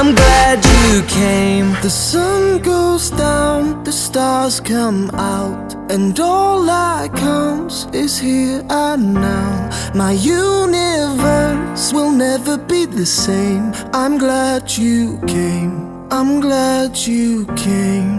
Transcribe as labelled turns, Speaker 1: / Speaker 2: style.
Speaker 1: I'm glad you came.
Speaker 2: The sun goes down, the stars come out, and all that counts is here and now. My universe will never be the same. I'm glad you came. I'm glad you came.